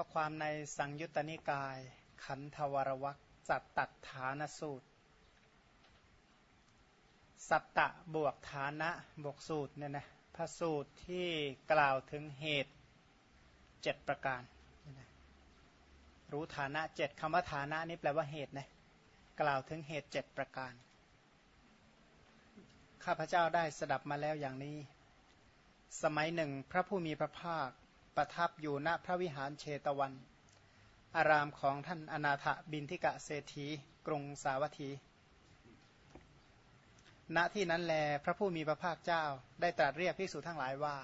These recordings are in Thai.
ข้อความในสังยุตตนิกาย ขันธวรวักจัตตัดฐานสูตร สัตตะบวกฐานะบวกสูตรเนี่ยนะพระสูตรที่กล่าวถึงเหตุเจ็ดประการ รู้ฐานะเจ็ดคำว่าฐานะนี่แปลว่าเหตุนะกล่าวถึงเหตุเจ็ดประการ ข้าพเจ้าได้สดับมาแล้วอย่างนี้ สมัยหนึ่งพระผู้มีพระภาค ประทับอยู่ณพระวิหารเชตวัน อารามของท่านอนาถบินทิกะเศรษฐีกรุงสาวัตถี ณที่นั้นแลพระผู้มีพระภาคเจ้าได้ตรัสเรียกภิกษุทั้งหลายว่า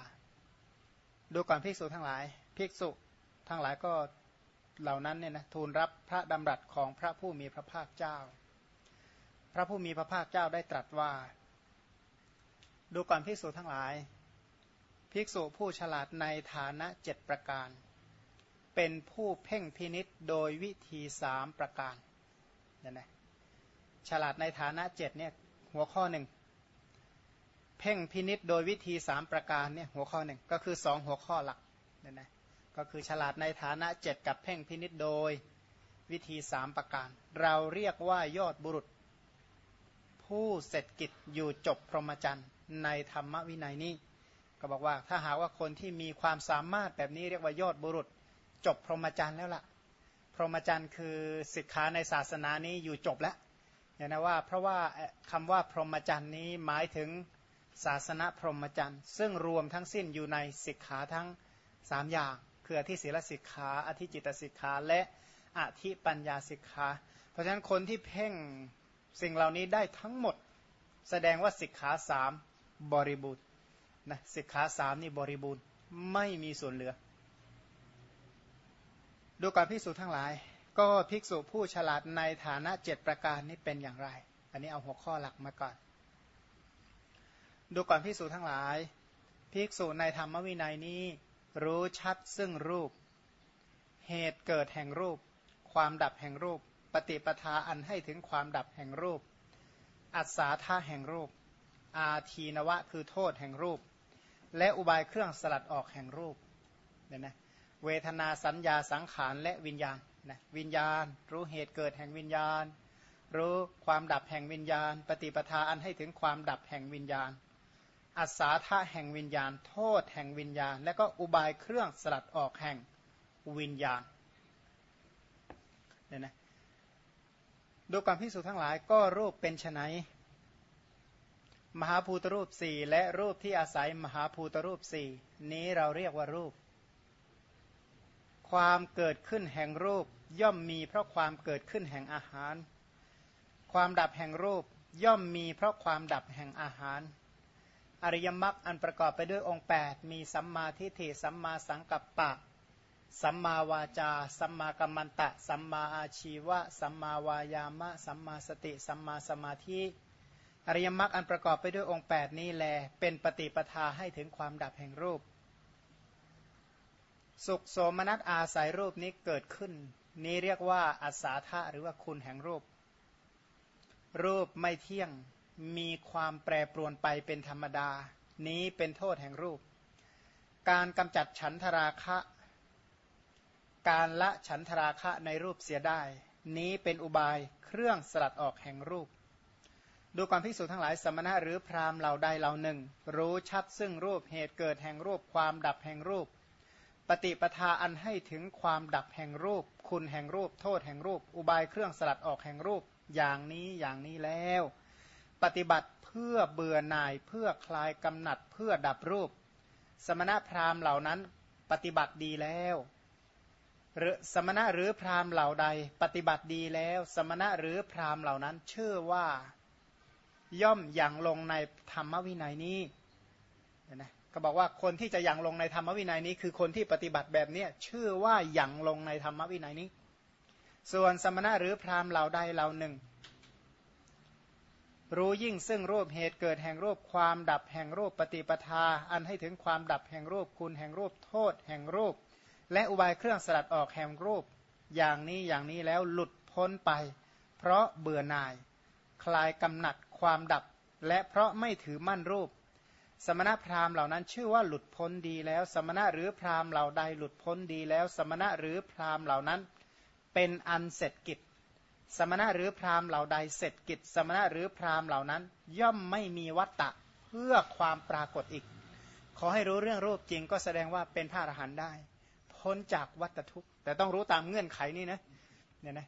ดูก่อนภิกษุทั้งหลายภิกษุทั้งหลายก็เหล่านั้นเนี่ยนะทูลรับพระดำรัสของพระผู้มีพระภาคเจ้า พระผู้มีพระภาคเจ้าได้ตรัสว่า ดูก่อนภิกษุทั้งหลาย ภิกษุผู้ฉลาดในฐานะเจ็ดประการ เป็นผู้เพ่งพินิษโดยวิธีสามประการเนี่ยนะฉลาดในฐานะเจ็ดเนี่ยหัวข้อหนึ่งเพ่งพินิษโดยวิธีสามประการเนี่ยหัวข้อหนึ่งก็คือสองหัวข้อหลักเนี่ยนะก็คือฉลาดในฐานะเจ็ดกับเพ่งพินิษโดยวิธีสามประการ เราเรียกว่ายอดบุรุษ ผู้เสร็จกิจอยู่จบพรหมจรรย์ในธรรมวินัยนี้ ก็บอกว่าถ้าหากว่าคนที่มีความสามารถแบบนี้เรียกว่ายอดบุรุษ จบพรหมจรรย์แล้วละ่ะ พรหมจรรย์คือศิกขาในศาสนานี้อยู่จบแล้วเนี่ยนะว่าเพราะว่าคำว่าพรหมจรรย์นี้หมายถึงศาสนาพรหมจรรย์ ซึ่งรวมทั้งสิ้นอยู่ในศิกขาทั้งสามอย่าง คืออธิศีลสิกขาอธิจิตสิกขาและอธิปัญญาสิกขาเพราะฉะนั้นคนที่เพ่งสิ่งเหล่านี้ได้ทั้งหมด แสดงว่าสิกขาสามบริบูรณ์ นะสิกขาสามนี่บริบูรณ์ไม่มีส่วนเหลือ ดูก่อนภิกษุทั้งหลาย ก็ภิกษุผู้ฉลาดในฐานะเจ็ดประการนี้เป็นอย่างไร อันนี้เอาหัวข้อหลักมาก่อน ดูก่อนภิกษุทั้งหลาย ภิกษุในธรรมวินัยนี้ รู้ชัดซึ่งรูป เหตุเกิดแห่งรูป ความดับแห่งรูป ปฏิปทาอันให้ถึงความดับแห่งรูป อัศาธาแห่งรูป อาทีนวะคือโทษแห่งรูป และอุบายเครื่องสลัดออกแห่งรูปเนี่ยนะเวทนาสัญญาสังขารและวิญญาณนะวิญญาณ รู้เหตุเกิดแห่งวิญญาณ รู้ความดับแห่งวิญญาณ ปฏิปทาอันให้ถึงความดับแห่งวิญญาณอัศาธาแห่งวิญญาณ โทษแห่งวิญญาณ และก็อุบายเครื่องสลัดออกแห่งวิญญาณเนี่ยนะดูความพิสูจน์ทั้งหลายก็รูปเป็นไน มหาภูตรูปสี่และรูปที่อาศัยมหาภูตรูปสี่นี้เราเรียกว่ารูป ความเกิดขึ้นแห่งรูปย่อมมีเพราะความเกิดขึ้นแห่งอาหาร ความดับแห่งรูปย่อมมีเพราะความดับแห่งอาหาร อริยมรรคอันประกอบไปด้วยองค์ 8 มีสัมมาทิฏฐิสัมมาสังกัปปะ สัมมาวาจา สัมมากัมมันตะ สัมมาอาชีวะ สัมมาวายามะ สัมมาสติ สัมมาสมาธิ อริยมรรคอันประกอบไปด้วยองค์ 8 นี้แล เป็นปฏิปทาให้ถึงความดับแห่งรูป สุขโสมนัสอาศัยรูปนี้เกิดขึ้น นี้เรียกว่าอัศาธาหรือว่าคุณแห่งรูป รูปไม่เที่ยงมีความแปรปรวนไปเป็นธรรมดา นี้เป็นโทษแห่งรูป การกำจัดฉันทราคะ การละฉันทราคะในรูปเสียได้ นี้เป็นอุบายเครื่องสลัดออกแห่งรูป ดูความพิสูจน์ทั้งหลายสมณะหรือพราหมณ์เหล่าใดเหล่าหนึ่ง รู้ชัดซึ่งรูปเหตุเกิดแห่งรูปความดับแห่งรูป ปฏิปทาอันให้ถึงความดับแห่งรูป คุณแห่งรูป โทษแห่งรูป อุบายเครื่องสลัดออกแห่งรูปอย่างนี้อย่างนี้แล้ว ปฏิบัติเพื่อเบื่อหน่ายเพื่อคลายกำหนัดเพื่อดับรูป สมณะพราหมณ์เหล่านั้นปฏิบัติดีแล้วหรือสมณะหรือพราหมณ์เหล่าใด ปฏิบัติดีแล้ว สมณะหรือพราหมณ์เหล่านั้น เชื่อว่า ย่อมอย่างลงในธรรมวินัยนี้นะก็บอกว่าคนที่จะยังลงในธรรมวินัยนี้ คือคนที่ปฏิบัติแบบนี้ชื่อว่าอย่างลงในธรรมวินัยนี้ ส่วนสมณะหรือพราหมณ์เหล่าใดเหล่าหนึ่ง รู้ยิ่งซึ่งรูปเหตุเกิดแห่งรูปความดับแห่งรูปปฏิปทา อันให้ถึงความดับแห่งรูปคุณแห่งรูปโทษ แห่งรูป และอุบายเครื่องสลัดออกแห่งรูป อย่างนี้อย่างนี้แล้วหลุดพ้นไป เพราะเบื่อหน่าย คลายกำหนัดความดับ และเพราะไม่ถือมั่นรูป สมณพราหมณ์เหล่านั้นชื่อว่าหลุดพ้นดีแล้ว สมณะหรือพราหมณ์เหล่าใดหลุดพ้นดีแล้ว สมณะหรือพราหมณ์เหล่านั้น เป็นอันเสร็จกิจ สมณะหรือพราหมณ์เหล่าใดเสร็จกิจ สมณะหรือพราหมณ์เหล่านั้น ย่อมไม่มีวัตตะเพื่อความปรากฏอีก ขอให้รู้เรื่องรูปจริงก็แสดงว่าเป็นพระอรหันต์ได้ พ้นจากวัตทุกข์ แต่ต้องรู้ตามเงื่อนไขนี่นะเนี่ยนะ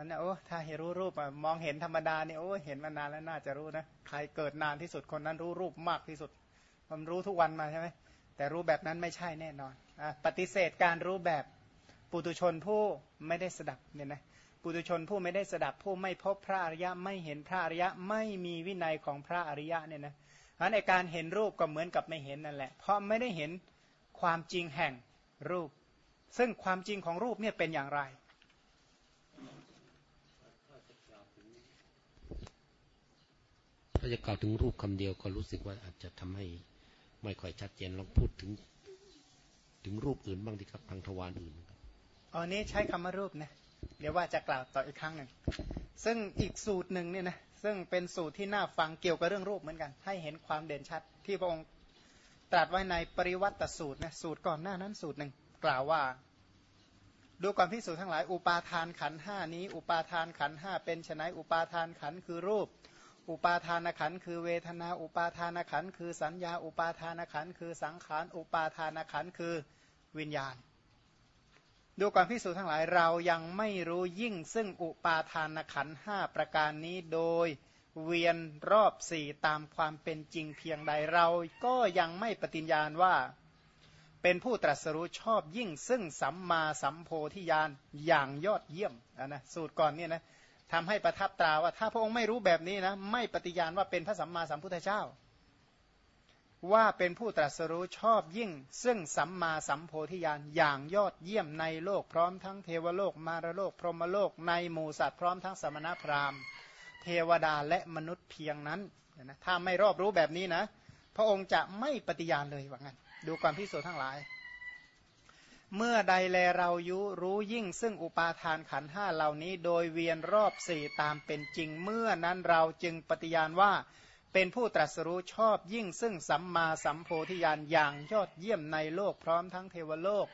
นั่นนะโอ้ถ้าเห็นรู้รูปมองเห็นธรรมดาเนี่ยโอ้เห็นมานานแล้วน่าจะรู้นะใครเกิดนานที่สุดคนนั้นรู้รูปมากที่สุดมันรู้ทุกวันมาใช่ไหมแต่รู้แบบนั้นไม่ใช่แน่นอนอปฏิเสธการรู้แบบปุตุชนผู้ไม่ได้สดับเนี่ยนะปุตุชนผู้ไม่ได้สดับผู้ไม่พบพระอริยะไม่เห็นพระอริยะไม่มีวินัยของพระอริยะเนี่ยนะเพราะในการเห็นรูปก็เหมือนกับไม่เห็นนั่นแหละ เพราะไม่ได้เห็นความจริงแห่งรูป ซึ่งความจริงของรูปเนี่ยเป็นอย่างไร ถ้าจะกล่าวถึงรูปคำเดียวก็รู้สึกว่าอาจจะทำให้ไม่ค่อยชัดเจนลองพูดถึง ถึงรูปอื่นบ้างดีครับทางทวารอื่นครับอันนี้ใช้คำว่ารูปนะเดี๋ยวว่าจะกล่าวต่ออีกครั้งหนึ่งซึ่งอีกสูตรหนึ่งเนี่ยนะซึ่งเป็นสูตรที่น่าฟังเกี่ยวกับเรื่องรูปเหมือนกัน ให้เห็นความเด่นชัด ที่พระองค์ตรัสไว้ในปริวัติสูตรนะสูตรก่อนหน้านั้นสูตรหนึ่งกล่าวว่าดูความพิสูจน์ทั้งหลาย อุปาทานขันห้านี้ อุปาทานขันห้าเป็นไนอุปาทานขันคือรูป อุปาทานขันคือเวทนาอุปาทานขันคือสัญญาอุปาทานขันคือสังขารอุปาทานขันคือวิญญาณ ดูก่อนพิสูจน์ทั้งหลายเรายังไม่รู้ยิ่งซึ่งอุปาทานขันห้าประการนี้โดยเวียนรอบสี่ตามความเป็นจริงเพียงใดเราก็ยังไม่ปฏิญญาณว่าเป็นผู้ตรัสรู้ชอบยิ่งซึ่งสัมมาสัมโพธิญาณอย่างยอดเยี่ยมนะสูตรก่อนเนี่ยนะ ทำให้ประทับตราว่า ถ้าพระองค์ไม่รู้แบบนี้นะ ไม่ปฏิญาณว่าเป็นพระสัมมาสัมพุทธเจ้า ว่าเป็นผู้ตรัสรู้ชอบยิ่ง ซึ่งสัมมาสัมโพธิญาณอย่างยอดเยี่ยมในโลกพร้อมทั้งเทวโลกมารโลก พรหมโลกในหมู่สัตว์พร้อมทั้งสมณพราหมณ์เทวดาและมนุษย์เพียงนั้นนะถ้าไม่รอบรู้แบบนี้นะ พระองค์จะไม่ปฏิญาณเลยว่างั้น ดูความพิสูจน์ทั้งหลาย เมื่อใดแลเรายุรู้ยิ่งซึ่งอุปาทานขันห้าเหล่านี้ โดยเวียนรอบสี่ตามเป็นจริง เมื่อนั้นเราจึงปฏิญาณว่าเป็นผู้ตรัสรู้ชอบยิ่งซึ่งสัมมาสัมโพธิญาณอย่างยอดเยี่ยมในโลกพร้อมทั้งเทวโลก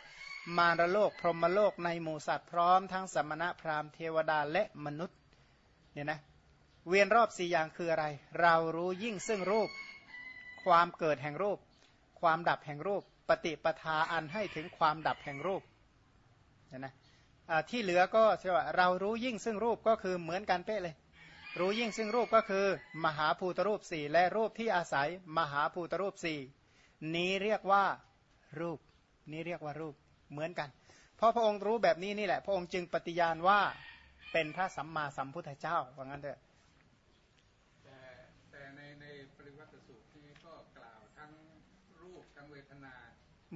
มารโลกพรหมโลกในหมู่สัตว์พร้อมทั้งสมณะพราหมณ์เทวดาและมนุษย์เนี่ยนะเวียนรอบสี่อย่างคืออะไร เรารู้ยิ่งซึ่งรูป ความเกิดแห่งรูป ความดับแห่งรูป ปฏิปทาอันให้ถึงความดับแห่งรูปนะที่เหลือก็เชื่อว่าเรารู้ยิ่งซึ่งรูปก็คือเหมือนกันเป๊ะเลย รู้ยิ่งซึ่งรูปก็คือ มหาภูตรูปสี่และรูปที่อาศัยมหาภูตรูปสี่นี้เรียกว่ารูป นี้เรียกว่ารูปเหมือนกัน เพราะพระองค์รู้แบบนี้นี่แหละ พระองค์จึงปฏิญาณว่าเป็นพระสัมมาสัมพุทธเจ้าว่างั้นเถอะแต่ในในปริวัติสูตรที่ก็กล่าวทั้งรูปทั้งเวทนา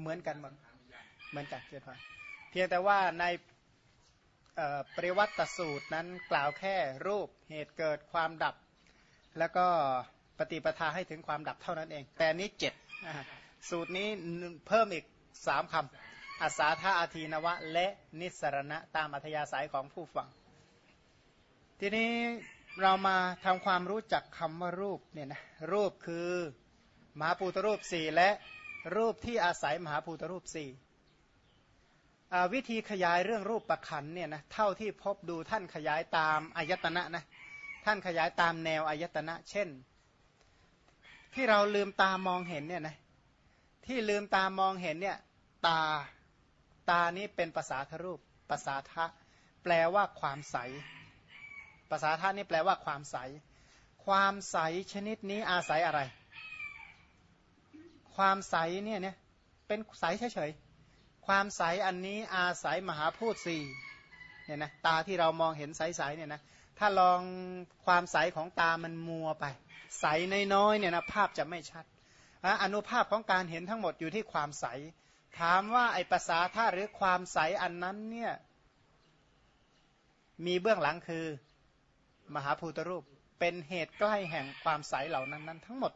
เหมือนกันหมดเหมือนกันเจ้าค่ะเพียงแต่ว่าในปริวัติสูตรนั้นกล่าวแค่รูปเหตุเกิดความดับ แล้วก็ปฏิปทาให้ถึงความดับเท่านั้นเอง แต่นี้เจ็ดสูตรนี้เพิ่มอีกสามคำอาสาธาอาทีนวะ และนิสรณะตามอัธยาศัยของผู้ฟัง ทีนี้เรามาทำความรู้จักคำว่ารูปเนี่ยนะรูปคือมหาปูตรูปสี่และ รูปที่อาศัยมหาภูตรูปสี่วิธีขยายเรื่องรูปประคันเนี่ยนะเท่าที่พบดูท่านขยายตามอายตนะนะท่านขยายตามแนวอายตนะ เช่น ที่เราลืมตามองเห็นเนี่ยนะที่ลืมตามองเห็นเนี่ยตาตานี้เป็นภาษาทรูปภาษาทะแปลว่าความใสภาษาทะนี่แปลว่าความใส ความใสชนิดนี้อาศัยอะไร ความใสเนี่ยเนี่ยเป็นใสเฉยๆความใสอันนี้อาศัยมหาพูดสี่เนี่ยนะตาที่เรามองเห็นใสๆเนี่ยนะถ้าลองความใสของตามันมัวไป ใสน้อยๆเนี่ยนะภาพจะไม่ชัดอนุภาพของการเห็นทั้งหมดอยู่ที่ความใส ถามว่าไอภาษาท่าหรือความใสอันนั้นเนี่ยมีเบื้องหลังคือ มหาภูตรูปเป็นเหตุใกล้แห่งความใสเหล่านั้นนั้นทั้งหมด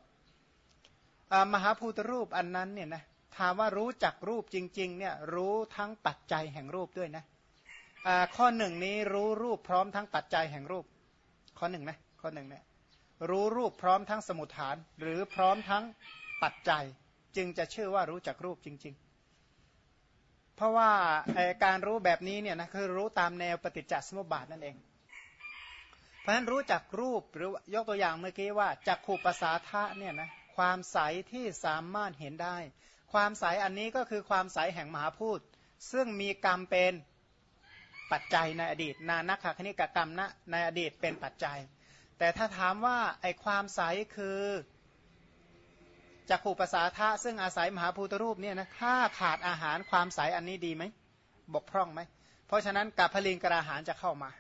มหาภูตรูปอันนั้นเนี่ยนะถามว่ารู้จักรูปจริงๆเนี่ยรู้ทั้งปัจจัยแห่งรูปด้วยนะข้อหนึ่งนี้รู้รูปพร้อมทั้งปัจจัยแห่งรูป ข้อหนึ่งนะข้อหนึ่งเนี่ยรู้รูปพร้อมทั้งสมุทฐาน หรือพร้อมทั้งปัจจัย จึงจะชื่อว่ารู้จักรูปจริง ๆ เพราะว่าการรู้แบบนี้เนี่ยนะคือรู้ตามแนวปฏิจจสมุปบาทนั่นเอง เพราะฉะนั้นรู้จักรูปหรือยกตัวอย่างเมื่อกี้ว่าจักขูปสาทะเนี่ยนะ ความใสที่สามารถเห็นได้ ความใสอันนี้ก็คือความใสแห่งมหาพูดซึ่งมีกรรมเป็นปัจจัยในอดีต นานักขคณิกกรรมนะในอดีตเป็นปัจจัย แต่ถ้าถามว่าไอความใสคือจักขู่ภาษาทะซึ่งอาศัยมหาภูตรูปเนี่ยนะถ้าขาดอาหารความใสอันนี้ดีไหมบกพร่องไหม เพราะฉะนั้นกับพลิงกระหารจะเข้ามา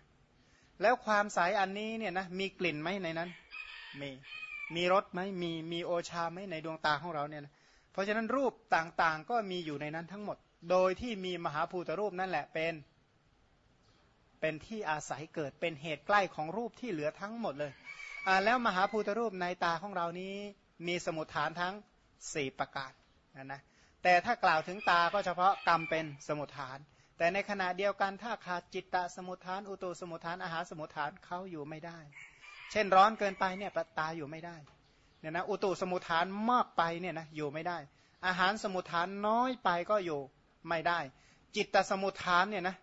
แล้วความใสอันนี้เนี่ยนะมีกลิ่นไหมในนั้น มี มีรสไหมมีมีโอชาไหมในดวงตาของเราเนี่ยนะเพราะฉะนั้นรูปต่างๆก็มีอยู่ในนั้นทั้งหมด โดยที่มีมหาภูตรูปนั่นแหละเป็น เป็นที่อาศัยเกิดเป็นเหตุใกล้ของรูปที่เหลือทั้งหมดเลยแล้วมหาภูตรูปในตาของเรานี้มีสมุทฐานทั้ง 4 ประการนะนะแต่ถ้ากล่าวถึงตาก็เฉพาะกรรมเป็นสมุทฐาน แต่ในขณะเดียวกันถ้าขาดจิตตสมุทฐาน อุตุสมุทฐานอาหารสมุทฐานเขาอยู่ไม่ได้ เช่นร้อนเกินไปเนี่ยตาอยู่ไม่ได้เนี่ยนะอุตุสมุทฐานมากไปเนี่ยนะอยู่ไม่ได้ อาหารสมุทฐานน้อยไปก็อยู่ไม่ได้ จิตตสมุทฐานเนี่ยนะ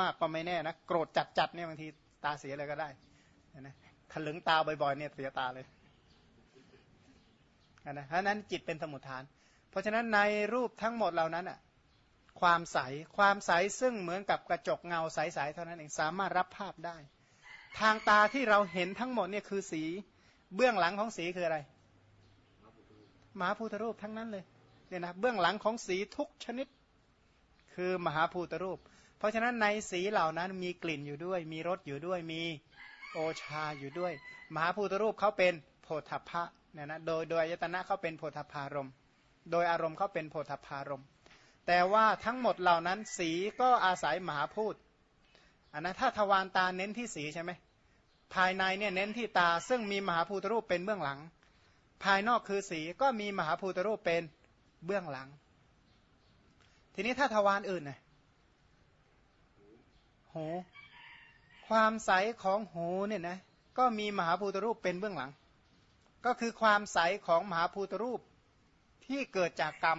มากๆก็ไม่แน่นะโกรธจัดๆเนี่ยบางทีตาเสียเลยก็ได้นะถลึงตาบ่อยๆเนี่ยเสียตาเลยนะเพราะนั้นจิตเป็นสมุทฐาน เพราะฉะนั้นในรูปทั้งหมดเหล่านั้นอะความใสความใสซึ่งเหมือนกับกระจกเงาใสๆเท่านั้นเองสามารถรับภาพได้ ทางตาที่เราเห็นทั้งหมดเนี่ยคือสีเบื้องหลังของสีคืออะไรมหาภูตรูปทั้งนั้นเลยเนี่ยนะเบื้องหลังของสีทุกชนิด คือมหาภูตรูป เพราะฉะนั้นในสีเหล่านั้นมีกลิ่นอยู่ด้วย มีรสอยู่ด้วยมีโอชาอยู่ด้วย มหาภูตรูปเขาเป็นโพธพะเนี่ยนะโดยโดยยตนะเขาเป็นโพธพารมโดยอารมณ์เขาเป็นโพธพารมแต่ว่าทั้งหมดเหล่านั้นสีก็อาศัยมหาพูด อันนะถ้าทวารตาเน้นที่สีใช่ไหมภายในเนี่ยเน้นที่ตาซึ่งมีมหาภูตรูปเป็นเบื้องหลัง ภายนอกคือสีก็มีมหาภูตรูปเป็นเบื้องหลัง ทีนี้ถ้าทวารอื่นน่ยหูความใสของหูเนี่ยนะก็มีมหาภูตรูปเป็นเบื้องหลัง ก็คือความใสของมหาภูตรูปที่เกิดจากกรรม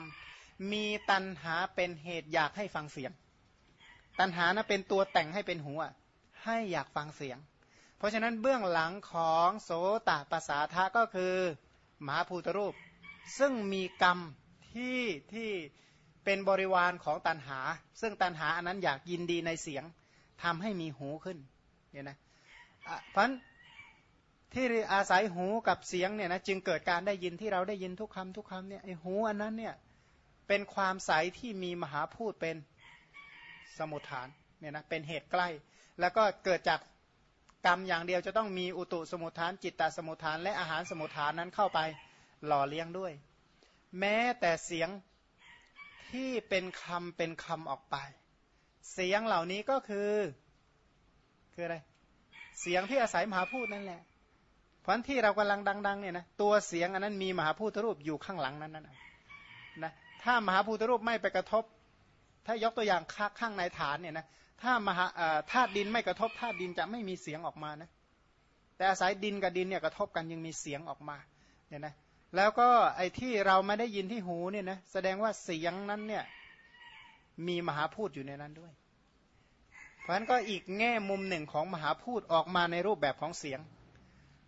มีตันหาเป็นเหตุอยากให้ฟังเสียง ตันหานะเป็นตัวแต่งให้เป็นหูให้อยากฟังเสียง เพราะฉะนั้นเบื้องหลังของโสตปาษาทะก็คือมหาภูตรูป ซึ่งมีกรรมที่ที่เป็นบริวารของตันหา ซึ่งตันหาอันนั้นอยากยินดีในเสียงทำให้มีหูขึ้นเนี่ยนะเพราะที่อาศัยหูกับเสียงเนี่ยนะจึงเกิดการได้ยินที่เราได้ยินทุกคำทุกคำเนี่ยไอหูอันนั้นเนี่ยเป็นความใสที่มีมหาพูดเป็น สมุทฐานเนี่ยนะเป็นเหตุใกล้ แล้วก็เกิดจากกรรมอย่างเดียวจะต้องมีอุตุสมุทฐาน จิตตสมุทฐาน และอาหารสมุทฐานนั้นเข้าไปหล่อเลี้ยงด้วย แม้แต่เสียงที่เป็นคำเป็นคำออกไป เสียงเหล่านี้ก็คือคืออะไร เสียงที่อาศัยมหาพูดนั่นแหละเพราะที่เรากำลังดัง ๆ เนี่ยนะตัวเสียงอันนั้นมีมหาพูดรูปอยู่ข้างหลังนั้นนะนะถ้ามหาพูดรูปไม่ไปกระทบ ถ้ายกตัวอย่างข้างในฐานเนี่ยนะถ้ามหาธาตุดินไม่กระทบธาตุดินจะไม่มีเสียงออกมานะแต่อาศัยดินกับดินเนี่ยกระทบกันยังมีเสียงออกมาเนี่ยนะแล้วก็ไอ้ที่เราไม่ได้ยินที่หูเนี่ยนะแสดงว่าเสียงนั้นเนี่ยมีมหาพูดอยู่ในนั้นด้วย เพราะฉะนั้นก็อีกแง่มุมหนึ่งของมหาพูดออกมาในรูปแบบของเสียง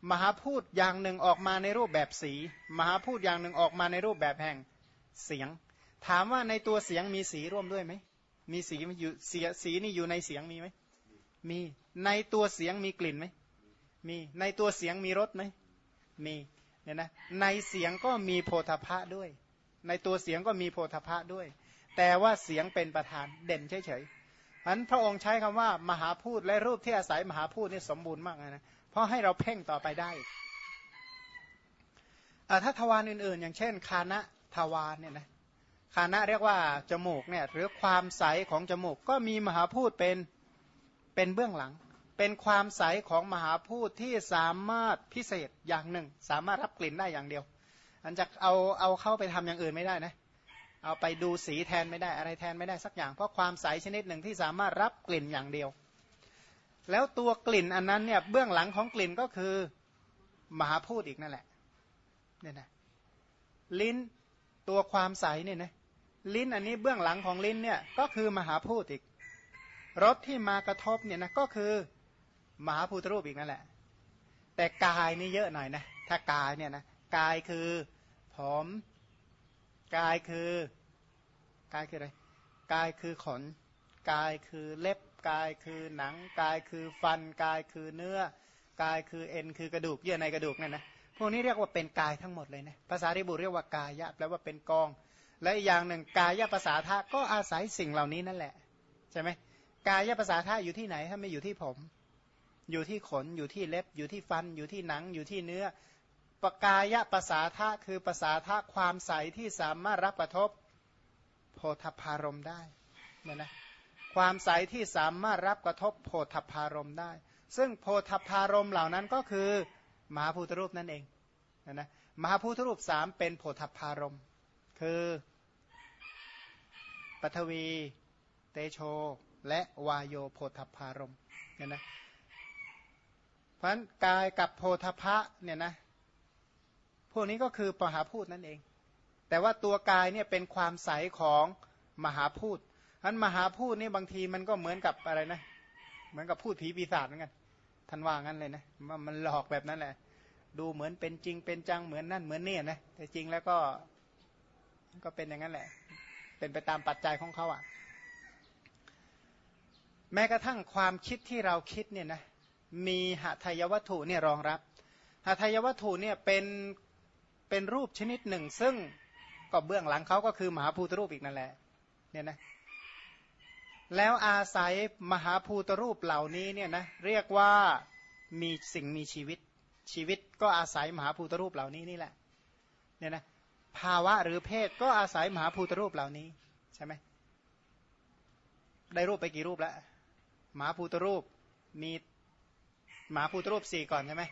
มหาพูดอย่างหนึ่งออกมาในรูปแบบสี มหาพูดอย่างหนึ่งออกมาในรูปแบบแห่งเสียง ถามว่าในตัวเสียงมีสีร่วมด้วยไหม มีสีอยู่เสียสีนี่อยู่ในเสียงมีไหม มี ในตัวเสียงมีกลิ่นไหม มี ในตัวเสียงมีรสไหม มีเนี่ยนะ ในเสียงก็มีโพธพะด้วย ในตัวเสียงก็มีโพธพะด้วย แต่ว่าเสียงเป็นประธานเด่นเฉยๆอันพระองค์ใช้คำว่ามหาพูดและรูปที่อาศัยมหาพูดนี่สมบูรณ์มากนะ เพราะให้เราเพ่งต่อไปได้ถ้าทวารอื่นๆ อย่างเช่น คานะทวารเนี่ยนะ คานะเรียกว่าจมูกเนี่ยหรือความใสของจมูกก็มีมหาพูดเป็นเป็นเบื้องหลัง เป็นความใสของมหาพูดที่สามารถพิเศษอย่างหนึ่ง สามารถรับกลิ่นได้อย่างเดียว อันจะเอาเอาเข้าไปทำอย่างอื่นไม่ได้นะเอาไปดูสีแทนไม่ได้อะไรแทนไม่ได้สักอย่าง เพราะความใสชนิดหนึ่งที่สามารถรับกลิ่นอย่างเดียว แล้วตัวกลิ่นอันนั้นเนี่ยเบื้องหลังของกลิ่นก็คือมหาพูดอีกนั่นแหละเนี่ยนะลิ้นตัวความใสเนี่ยนะ ลิ้นอันนี้เบื้องหลังของลิ้นเนี่ยก็คือมหาพูดอีกรสที่มากระทบเนี่ยนะก็คือมหาภูตรูปอีกนั่นแหละ แต่กายนี่เยอะหน่อยนะถ้ากายเนี่ยนะกายคือผมกายคือกายคืออะไรกายคือขน กายคือเล็บ กายคือหนัง กายคือฟัน กายคือเนื้อ กายคือเอ็นคือกระดูกเยื่อในกระดูกเนี่ยนะพวกนี้เรียกว่าเป็นกายทั้งหมดเลยนะภาษาริบุเรียกว่ากายะแปลว่าเป็นกอง และอีกอย่างหนึ่งกายภาษาธาก็อาศัยสิ่งเหล่านี้นั่นแหละใช่ไหมกายภาษาธาอยู่ที่ไหนถ้าไม่อยู่ที่ผม อยู่ที่ขนอยู่ที่เล็บ อยู่ที่ฟัน อยู่ที่หนัง อยู่ที่เนื้อปกายภาษาธาคือภาษาธาความใสที่สามารถรับกระทบโพธพารมได้เนี่ยนะความใสที่สามารถรับกระทบโพธพารมได้ ซึ่งโพธพารมเหล่านั้นก็คือมหาพุทธรูปนั่นเองนะนะมหาพุทธรูปสามเป็นโพธพารมคือ ปฐวี เตโช และวายโยโพธพารมเนี่ยนะเพราะนั้นกายกับโพธพะเนี่ยนะพวกนี้ก็คือมหาพูดนั่นเอง แต่ว่าตัวกายเนี่ยเป็นความใสของมหาพูดอันมหาพูดนี่บางทีมันก็เหมือนกับอะไรนะ เหมือนกับพูดผีปีศาจเหมือนกันท่านว่างั้นเลยนะมันหลอกแบบนั้นแหละ ดูเหมือนเป็นจริงเป็นจังเหมือนนั่นเหมือนนี่นะแต่จริงแล้วก็ก็เป็นอย่างนั้นแหละ เป็นไปตามปัจจัยของเขาอะ แม้กระทั่งความคิดที่เราคิดเนี่ยนะมีหทายวัตถุเนี่ยรองรับหทายวัตถุเนี่ยเป็นเป็นรูปชนิดหนึ่ง ซึ่งก็เบื้องหลังเขาก็คือมหาภูตรูปอีกนั่นแหละเนี่ยนะแล้วอาศัยมหาภูตรูปเหล่านี้เนี่ยนะเรียกว่ามีสิ่งมีชีวิตชีวิตก็อาศัยมหาภูตรูปเหล่านี้นี่แหละเนี่ยนะ ภาวะหรือเพศก็อาศัยมหาภูตรูปเหล่านี้ ใช่ไหมได้รูปไปกี่รูปแล้วมหาภูตรูปมีมหาภูตรูปสี่ก่อนใช่ไหม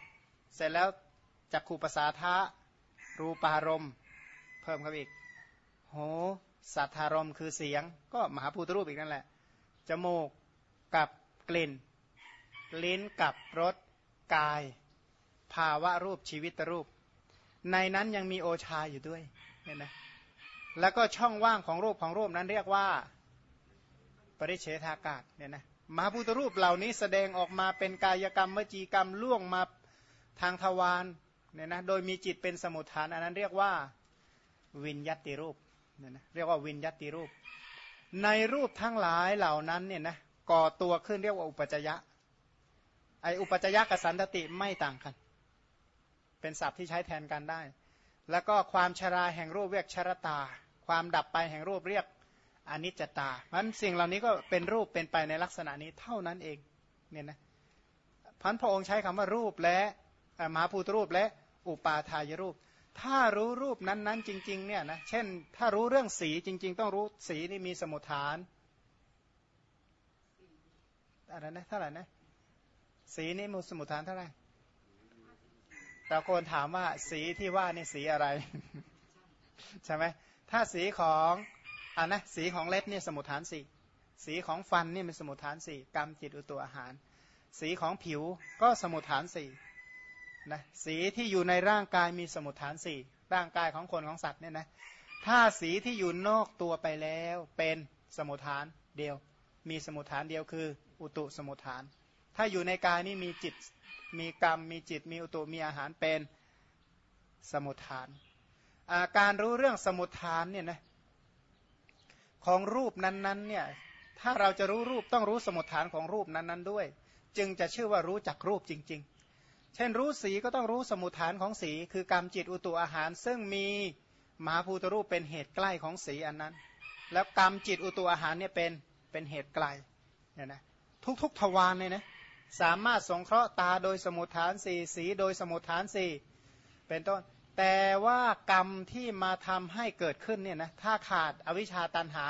เสร็จแล้วจักขูปสาทะรูปารมเพิ่มเข้าอีกโหสัทธารมคือเสียง ก็มหาภูตรูปอีกนั่นแหละจมูกกับกลิ่น ลิ้นกับรสกาย ภาวะรูปชีวิตรูป ในนั้นยังมีโอชาอยู่ด้วยเนี่ยนะแล้วก็ช่องว่างของรูปของรูปนั้นเรียกว่าปริเฉทากาศเนี่ยนะมหาพุทธรูปเหล่านี้แสดงออกมาเป็นกายกรรมมจีกรรมล่วงมาทางทวารเนี่ยนะโดยมีจิตเป็นสมุทฐาน อันนั้นเรียกว่าวินยัติรูปเนี่ยนะเรียกว่าวินยัติรูป ในรูปทั้งหลายเหล่านั้นเนี่ยนะก่อตัวขึ้นเรียกว่าอุปจยะไออุปจยะกับสันตติไม่ต่างกัน เป็นศัพท์ที่ใช้แทนกันได้ แล้วก็ความชราแห่งรูปเรียกชรตา ความดับไปแห่งรูปเรียกอนิจจตาพันสิ่งเหล่านี้ก็เป็นรูปเป็นไปในลักษณะนี้เท่านั้นเองเนี่ยนะพันพระองค์ใช้คำว่ารูปและมหาภูตรูปและอุปาทายรูป ถ้ารู้รูปนั้นๆจริงๆเนี่ยนะเช่น ถ้ารู้เรื่องสีจริง ๆ ต้องรู้สีนี่มีสมุทฐานอะไรนะเท่าไหร่นะสีนี่มีสมุทฐานเท่าไหร่ เราโกนถามว่าสีที่ว่านี่สีอะไร ใช่ไหมถ้าสีของอ่านะสีของเล็บนี่สมุทฐานสี่สีของฟันนี่เป็นสมุทฐานสี่กรรมจิตอุตัวอาหาร สีของผิวก็สมุทฐานสี่นะสีที่อยู่ในร่างกายมีสมุทฐานสี่ร่างกายของคนของสัตว์เนี่ยนะถ้าสีที่อยู่นอกตัวไปแล้วเป็นสมุทฐานเดียว มีสมุทฐานเดียวคือ อุตุสมุทฐาน ถ้าอยู่ในกายนี้มีจิต มีกรรม มีจิต มีอุตุมีอาหารเป็นสมุทฐานาการรู้เรื่องสมุทฐานเนี่ยนะของรูปนั้นๆเนี่ยถ้าเราจะรู้รูปต้องรู้สมุทฐานของรูปนั้นๆด้วย จึงจะชื่อว่ารู้จักรูปจริง ๆ เช่นรู้สีก็ต้องรู้สมุทฐานของสี คือกรรมจิตอุตุอาหาร ซึ่งมีมหาภูตรูปเป็นเหตุใกล้ของสีอันนั้น แล้วกรรมจิตอุตุอาหารเนี่ยเป็นเป็นเหตุไกลเนี่ยนะทุกๆทวารเนี่ยนะ สามารถสงเคราะห์ตาโดยสมุทฐานสี่สีโดยสมุทฐานสี่เป็นต้น แต่ว่ากรรมที่มาทำให้เกิดขึ้นเนี่ยนะถ้าขาดอวิชชาตันหา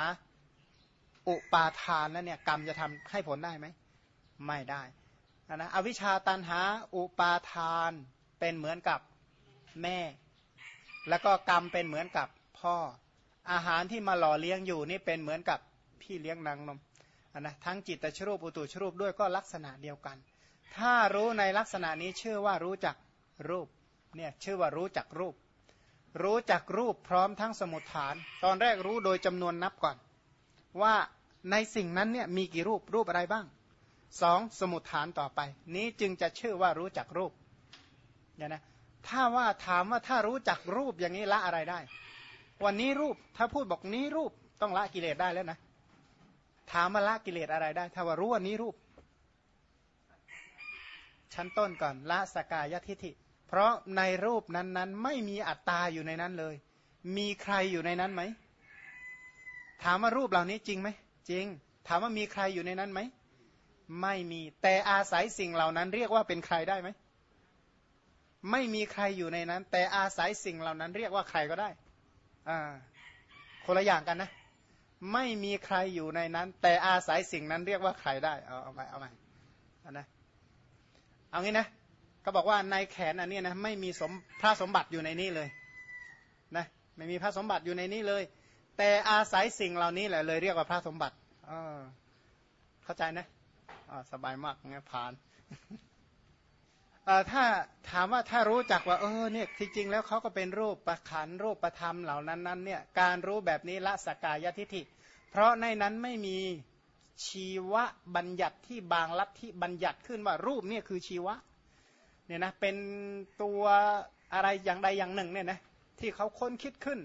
อุปาทานแล้วเนี่ยกรรมจะทำให้ผลได้ไหมไม่ได้นะอวิชชาตันหาอุปาทานเป็นเหมือนกับแม่ แล้วก็กรรมเป็นเหมือนกับพ่อ อาหารที่มาหล่อเลี้ยงอยู่นี่เป็นเหมือนกับพี่เลี้ยงนางนม นะทั้งจิตตชรูปอุตุชรูปด้วยก็ลักษณะเดียวกัน ถ้ารู้ในลักษณะนี้ชื่อว่ารู้จักรูปเนี่ยชื่อว่ารู้จักรูป รู้จักรูปพร้อมทั้งสมุทฐาน ตอนแรกรู้โดยจำนวนนับก่อน ว่าในสิ่งนั้นเนี่ยมีกี่รูปรูปอะไรบ้างสองสมุทฐานต่อไป นี้จึงจะชื่อว่ารู้จักรูปเนี่ยนะถ้าว่าถามว่าถ้ารู้จักรูปอย่างนี้ละอะไรได้ วันนี้รูปถ้าพูดบอกนี้รูปต้องละกิเลสได้แล้วนะ ถามมาละกิเลสอะไรได้ ถ้าว่ารู้ว่านี้รูป ชั้นต้นก่อนละสกายทิฐิ เพราะในรูปนั้นๆ ไม่มีอัตตาอยู่ในนั้นเลย มีใครอยู่ในนั้นไหม ถามว่ารูปเหล่านี้จริงไหม จริง ถามว่ามีใครอยู่ในนั้นไหม ไม่มี แต่อาศัยสิ่งเหล่านั้น เรียกว่าเป็นใครได้ไหม ไม่มีใครอยู่ในนั้น แต่อาศัยสิ่งเหล่านั้น เรียกว่าใครก็ได้ อ่า คนละอย่างกันนะ ไม่มีใครอยู่ในนั้น แต่อาศัยสิ่งนั้นเรียกว่าใครได้ เอาเอาไปเอาไปเอานะเอางี้นะเขาบอกว่าในแขนอันนี้นะไม่มีสมพระสมบัติอยู่ในนี้เลยนะไม่มีพระสมบัติอยู่ในนี้เลย แต่อาศัยสิ่งเหล่านี้แหละเลยเรียกว่าพระสมบัติเข้าใจนะสบายมากไงผ่าน ถ้าถามว่าถ้ารู้จักว่าเออเนี่ยที่จริงแล้วเขาก็เป็นรูปประขันรูปประธรรมเหล่านั้นนั้นเนี่ยการรู้แบบนี้ละสกายทิฐิ เพราะในนั้นไม่มีชีวะบัญญัติที่บางลัทธิบัญญัติขึ้นว่ารูปเนี่ยคือชีวะเนี่ยนะเป็นตัวอะไรอย่างใดอย่างหนึ่งเนี่ยนะที่เขาค้นคิดขึ้น